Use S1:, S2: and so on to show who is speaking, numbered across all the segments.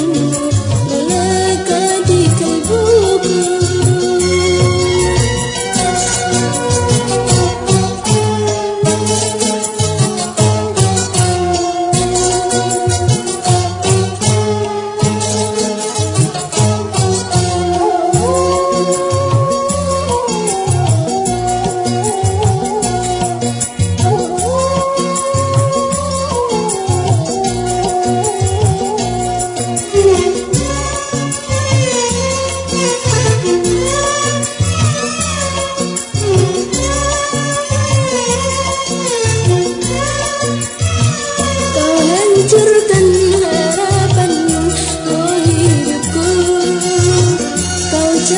S1: Thank you.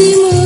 S1: hatimu